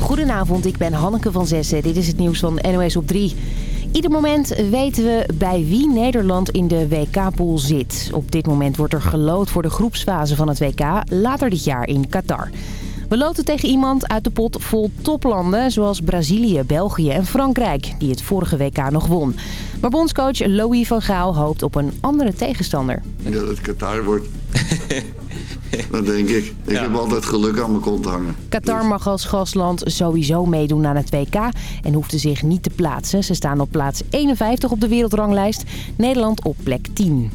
Goedenavond, ik ben Hanneke van Zessen. Dit is het nieuws van NOS op 3. Ieder moment weten we bij wie Nederland in de WK-pool zit. Op dit moment wordt er gelood voor de groepsfase van het WK later dit jaar in Qatar. We loten tegen iemand uit de pot vol toplanden zoals Brazilië, België en Frankrijk... die het vorige WK nog won. Maar bondscoach Louis van Gaal hoopt op een andere tegenstander. Ja, dat het Qatar wordt. Dat denk ik. Ik heb altijd geluk aan mijn kont hangen. Qatar mag als gastland sowieso meedoen aan het WK en hoefde zich niet te plaatsen. Ze staan op plaats 51 op de wereldranglijst, Nederland op plek 10.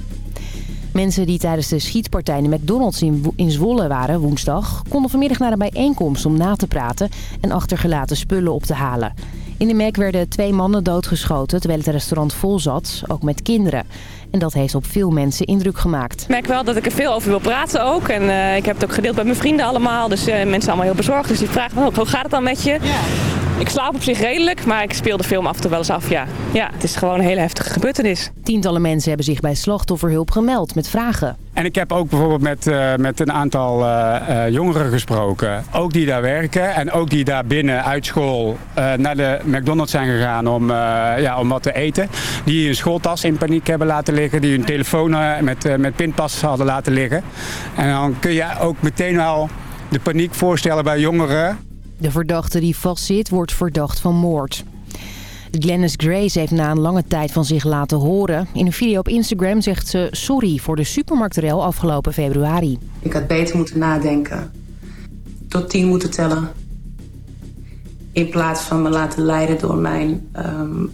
Mensen die tijdens de schietpartij in de McDonald's in, in Zwolle waren woensdag... konden vanmiddag naar een bijeenkomst om na te praten en achtergelaten spullen op te halen. In de Mac werden twee mannen doodgeschoten terwijl het restaurant vol zat, ook met kinderen. En dat heeft op veel mensen indruk gemaakt. Ik merk wel dat ik er veel over wil praten ook. En eh, ik heb het ook gedeeld bij mijn vrienden allemaal. Dus uh, mensen allemaal heel bezorgd. Dus die vragen, van hoe gaat het dan met je? Ja. Ik slaap op zich redelijk, maar ik speel de film af en toe wel eens af, ja. Ja, het is gewoon een hele heftige gebeurtenis. Tientallen mensen hebben zich bij slachtofferhulp gemeld met vragen. En ik heb ook bijvoorbeeld met, eh, met een aantal eh, eh, jongeren gesproken. Ook die daar werken en ook die daar binnen uit school naar de McDonald's zijn gegaan om, ja, om wat te eten. Die hun schooltas in paniek hebben laten liggen. Die hun telefoon met, met pinpas hadden laten liggen. En dan kun je ook meteen wel de paniek voorstellen bij jongeren. De verdachte die vastzit wordt verdacht van moord. Glennis Grace heeft na een lange tijd van zich laten horen. In een video op Instagram zegt ze sorry voor de supermarktrel afgelopen februari. Ik had beter moeten nadenken. Tot tien moeten tellen. In plaats van me laten leiden door mijn um,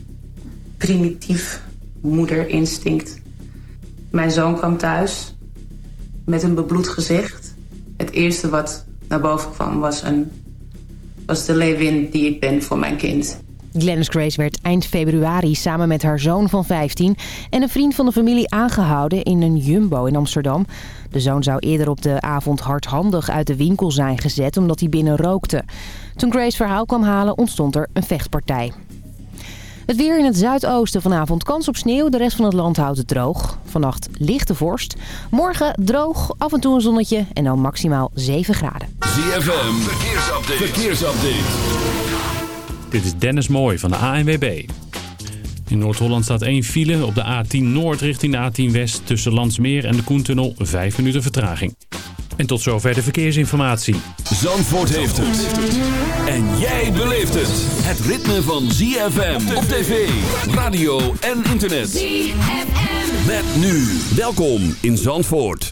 primitief moederinstinct. Mijn zoon kwam thuis met een bebloed gezicht. Het eerste wat naar boven kwam was een was de leven die ik ben voor mijn kind. Glennis Grace werd eind februari samen met haar zoon van 15 en een vriend van de familie aangehouden in een jumbo in Amsterdam. De zoon zou eerder op de avond hardhandig uit de winkel zijn gezet omdat hij binnen rookte. Toen Grace verhaal kwam halen ontstond er een vechtpartij. Het weer in het zuidoosten vanavond kans op sneeuw. De rest van het land houdt het droog. Vannacht lichte vorst. Morgen droog, af en toe een zonnetje en dan maximaal 7 graden. ZFM, verkeersupdate. verkeersupdate. Dit is Dennis Mooij van de ANWB. In Noord-Holland staat één file op de A10 Noord richting de A10 West... tussen Landsmeer en de Koentunnel, 5 minuten vertraging. En tot zover de verkeersinformatie. Zandvoort heeft het. En jij beleeft het. Het ritme van ZFM op tv, radio en internet. ZFM. Met nu. Welkom in Zandvoort.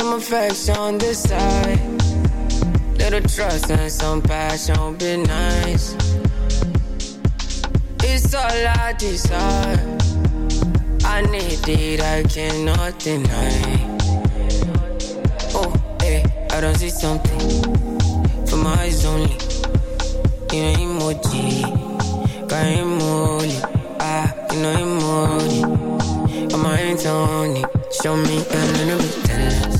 some affection this side. Little trust and some passion be nice. It's all I desire. I need it, I cannot deny. Oh, hey, I don't see something. For my eyes only. You know, emoji. Got emoji. Ah, you know, emoji. I'm my hands on it. Show me a little bit dance.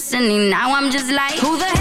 listening. Now I'm just like, who the hell?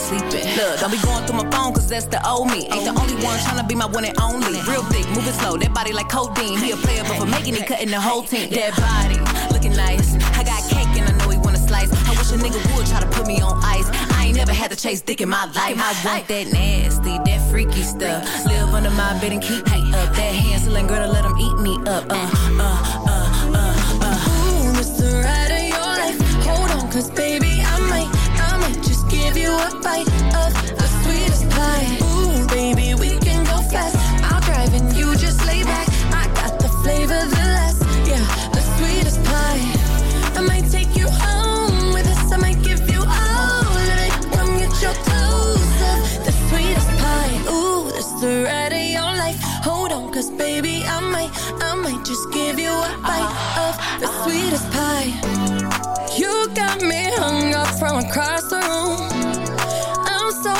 ain't sleeping. Look, don't be going through my phone, cause that's the old me. Ain't the only one trying to be my one and only. Real thick, moving slow, that body like codeine. He a player, but for making it, cutting the whole team. That body, looking nice. I got cake and I know he wanna slice. I wish a nigga would try to put me on ice. I ain't never had to chase dick in my life. I want that nasty, that freaky stuff. Live under my bed and keep me up. That hand girl to let him eat me up. Uh,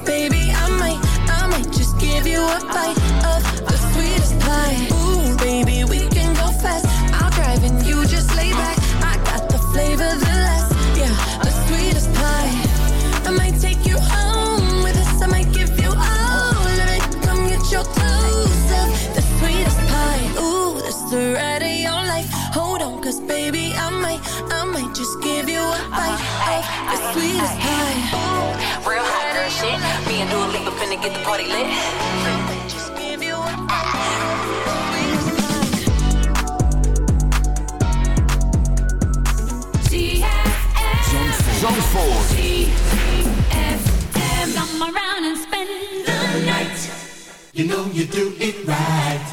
baby, I might, I might just give you a bite to get the party lit. Come around and spend the night. You know you do it right.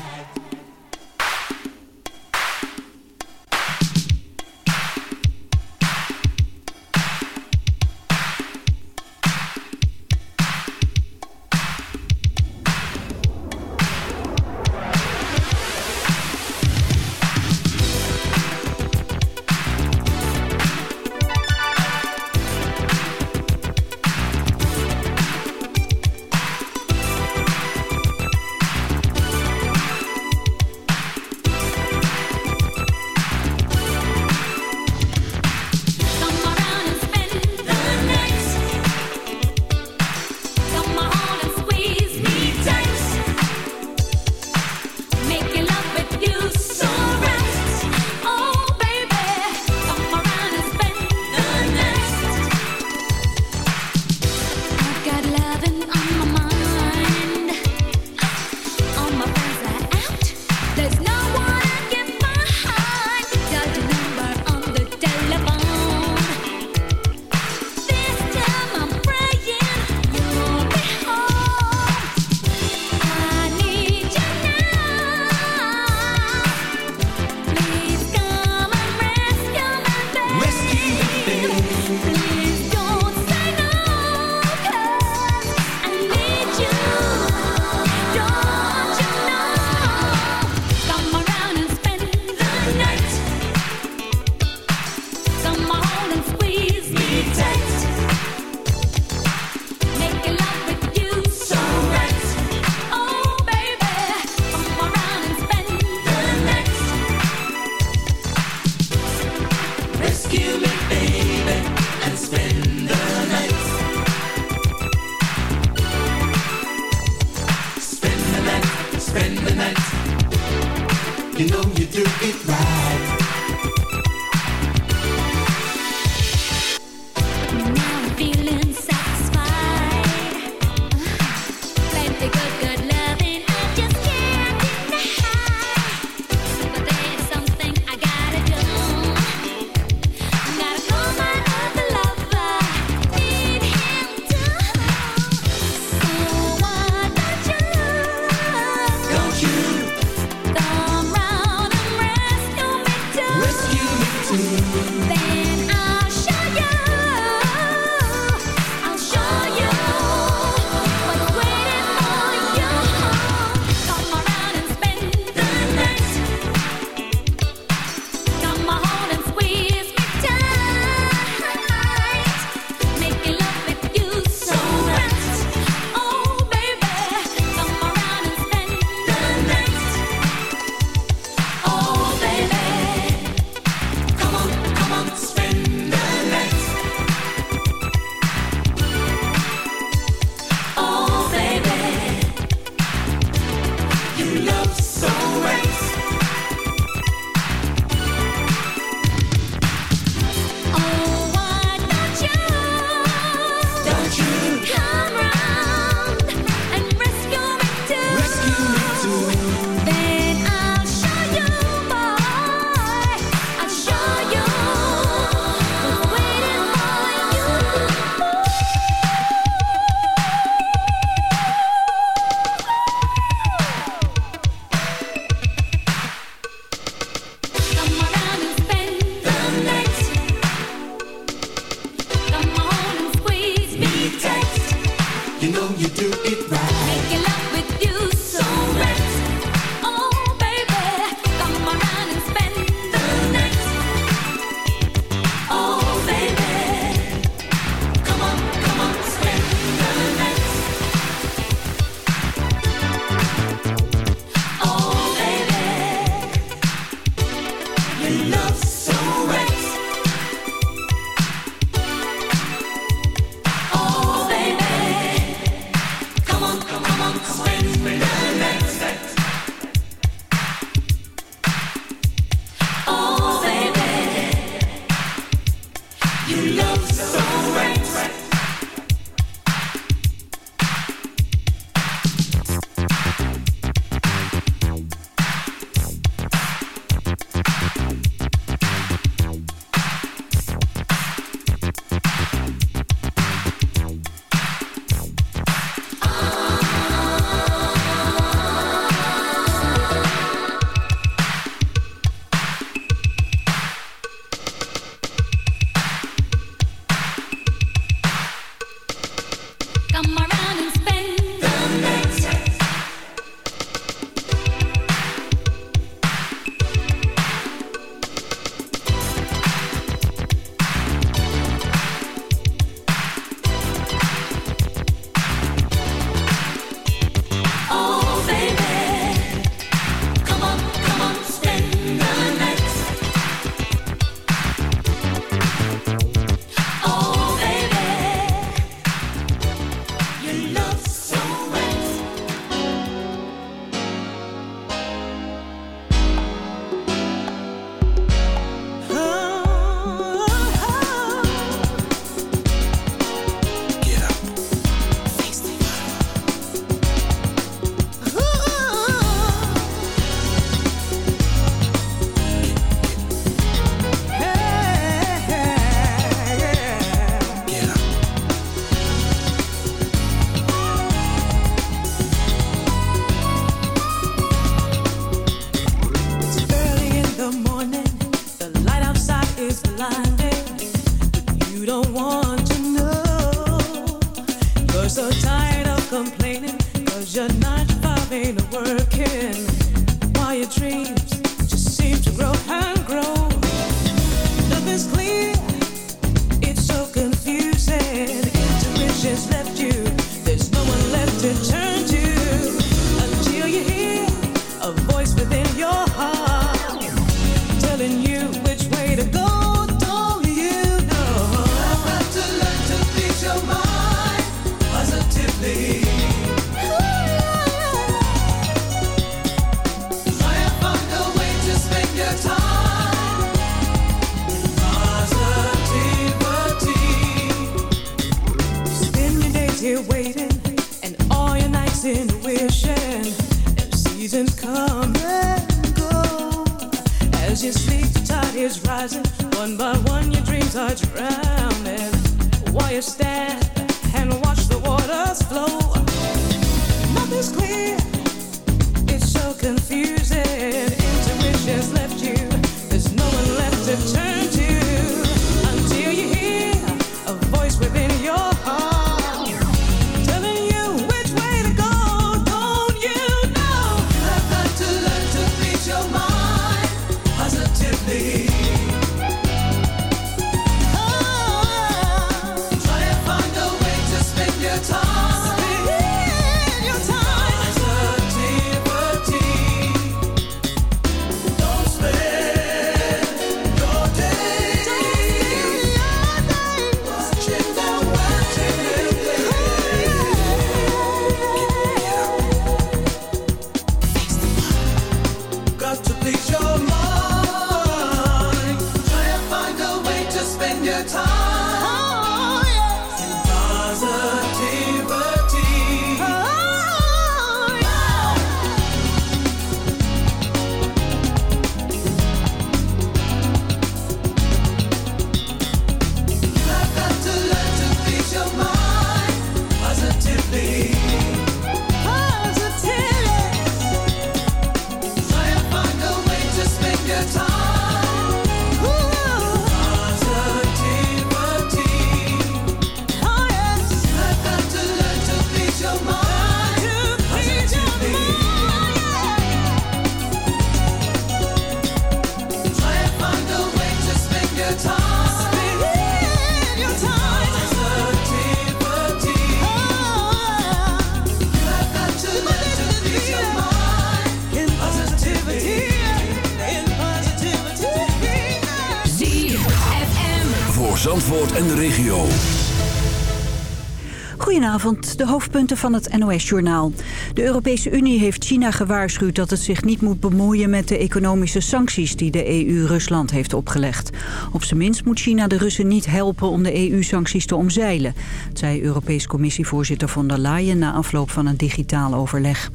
van het NOS-journaal. De Europese Unie heeft China gewaarschuwd dat het zich niet moet bemoeien met de economische sancties die de EU Rusland heeft opgelegd. Op zijn minst moet China de Russen niet helpen om de EU-sancties te omzeilen, zei Europees Commissievoorzitter von der Leyen na afloop van een digitaal overleg.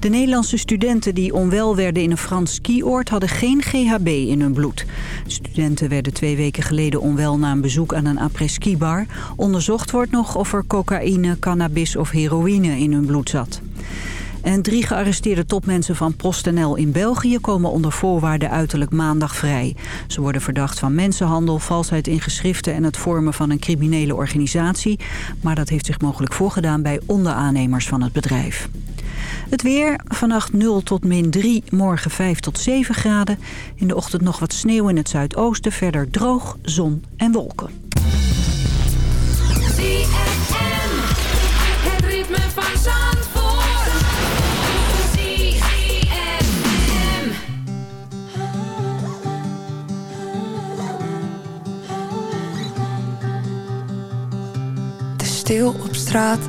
De Nederlandse studenten die onwel werden in een Frans skioord hadden geen GHB in hun bloed. Studenten werden twee weken geleden onwel na een bezoek aan een après-ski-bar. Onderzocht wordt nog of er cocaïne, cannabis of heroïne in hun bloed zat. En drie gearresteerde topmensen van PostNL in België komen onder voorwaarden uiterlijk maandag vrij. Ze worden verdacht van mensenhandel, valsheid in geschriften en het vormen van een criminele organisatie. Maar dat heeft zich mogelijk voorgedaan bij onderaannemers van het bedrijf. Het weer, vannacht 0 tot min 3, morgen 5 tot 7 graden. In de ochtend nog wat sneeuw in het zuidoosten, verder droog, zon en wolken. De Stil op straat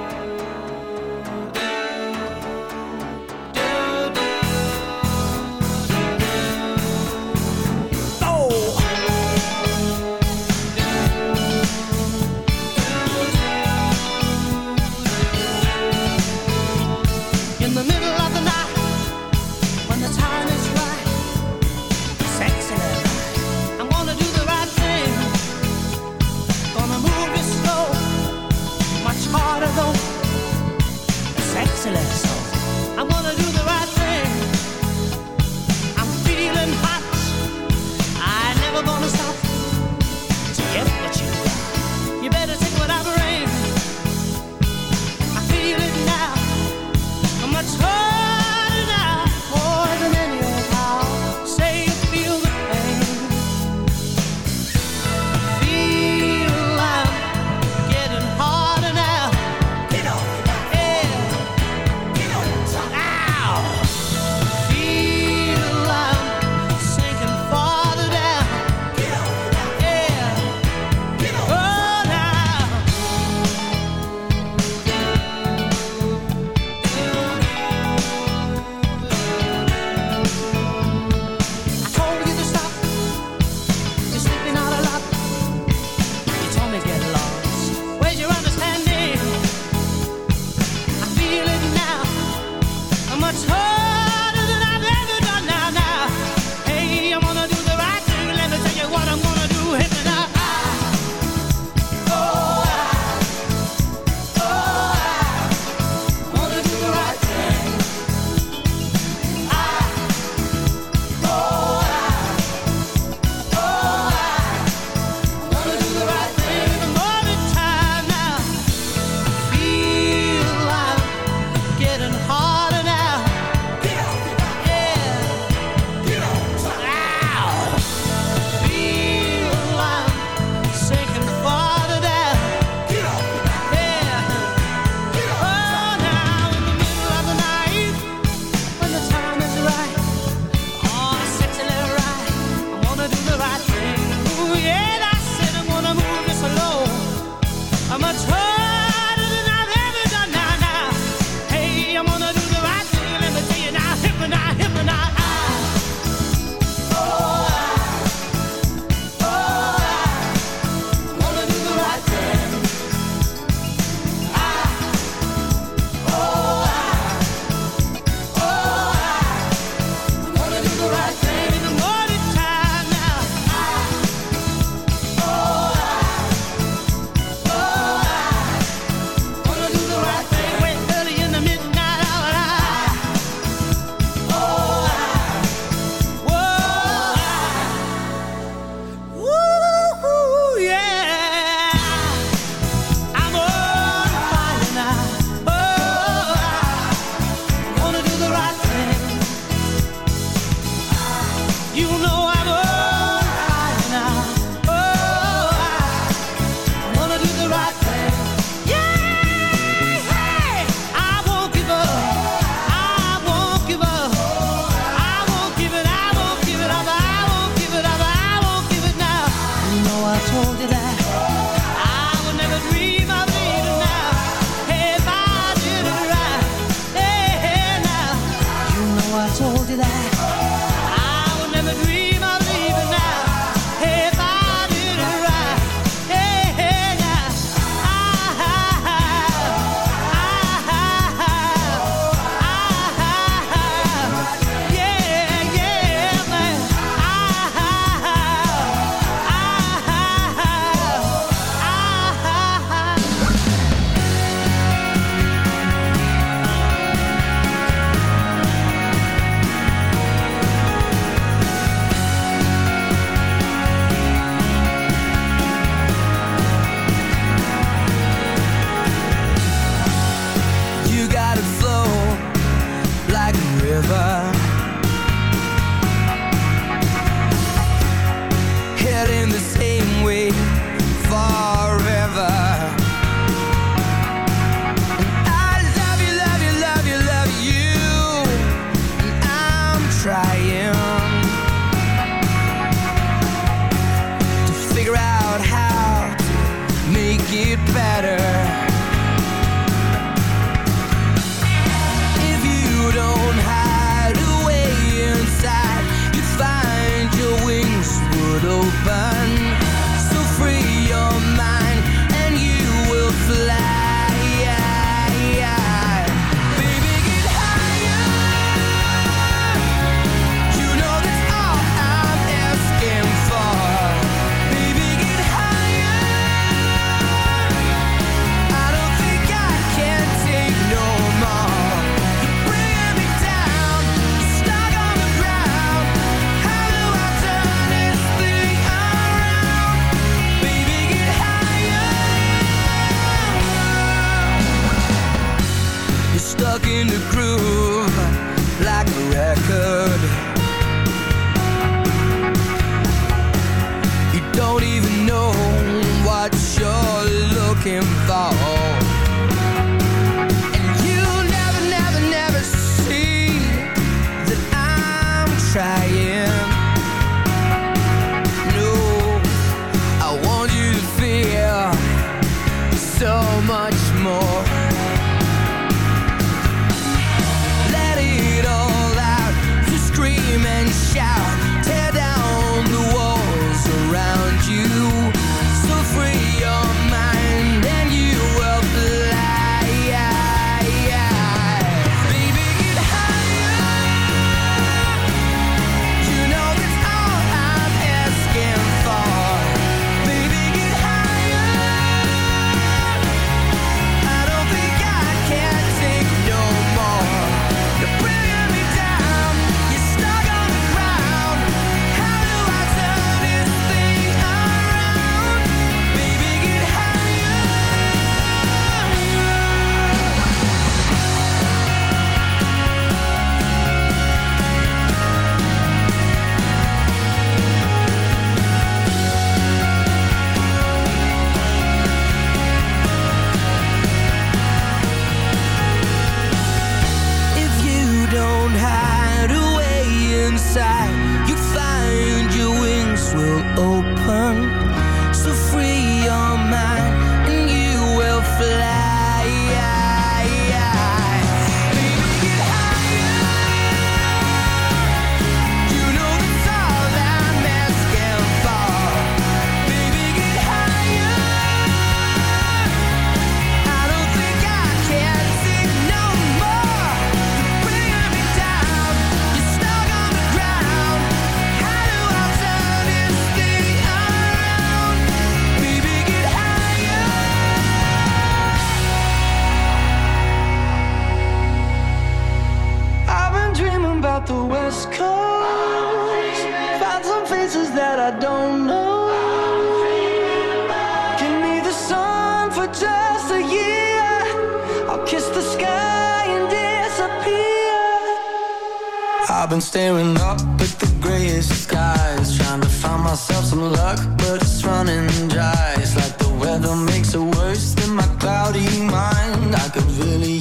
staring up at the grayest skies Trying to find myself some luck, but it's running dry It's like the weather makes it worse than my cloudy mind I could really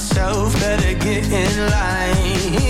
myself, better get in line.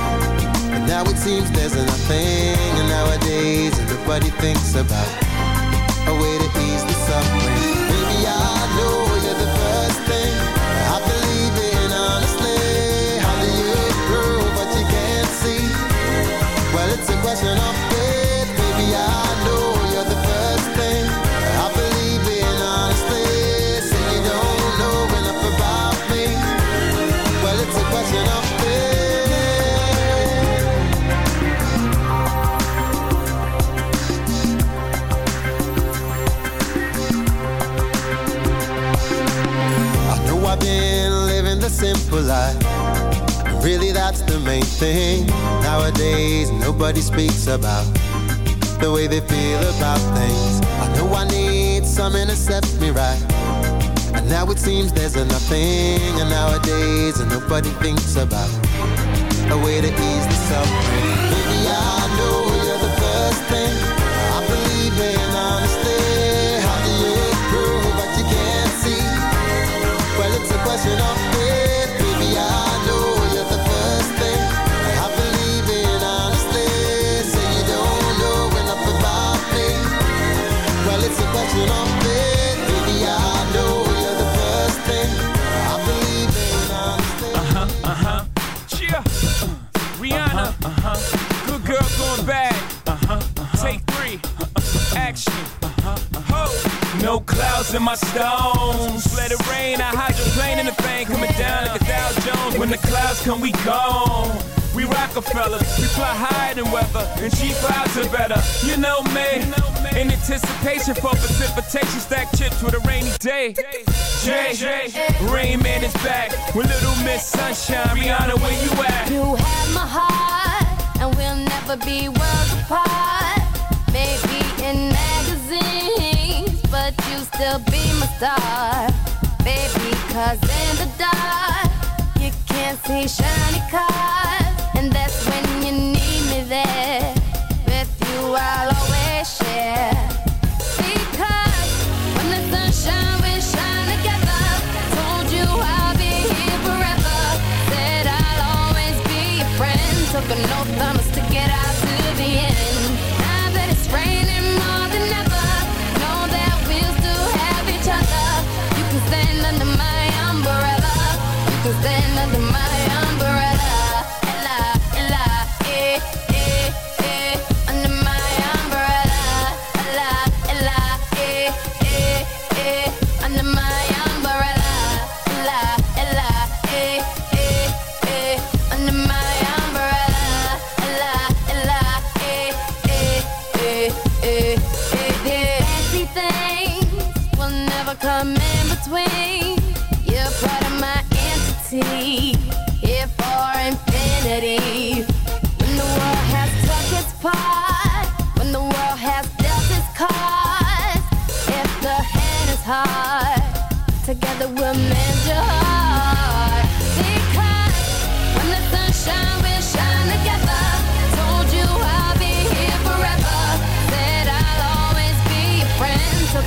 now it seems there's nothing nowadays everybody thinks about a way speaks about the way they feel about things. I know I need some to set me right. And now it seems there's a nothing and nowadays and nobody thinks about a way to ease the suffering. Maybe I In my stones. Let it rain, I plane in the thing coming down like a Dow Jones. When the clouds come, we gone. We Rockefellers, we fly higher than weather, and cheap clouds are better. You know me, in anticipation for precipitation, stack chips with a rainy day. Jay, Rain Man is back with Little Miss Sunshine. Rihanna, where you at? star, baby. Cause in the dark, you can't see shiny cars.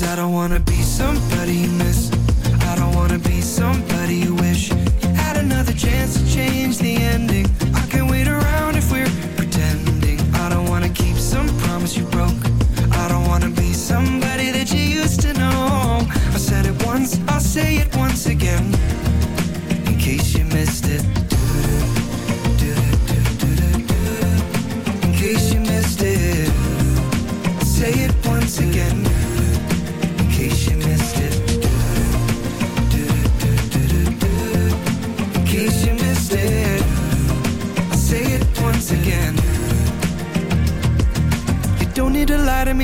Cause I don't wanna be somebody you miss I don't wanna be somebody you wish You had another chance to change the ending